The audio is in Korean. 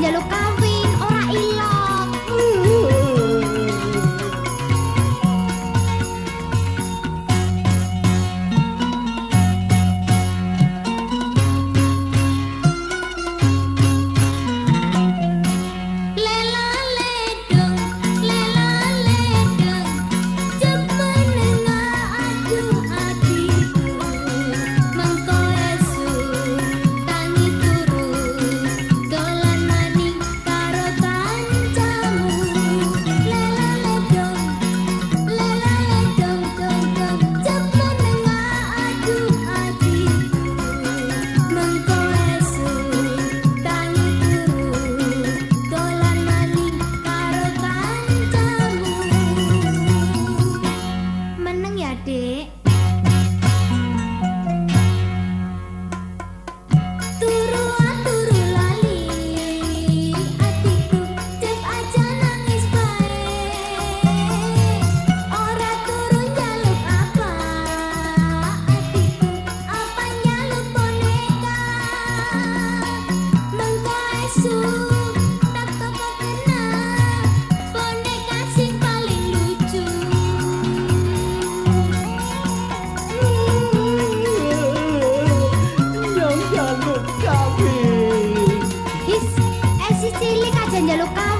ya lo Silly cats and yellow cats.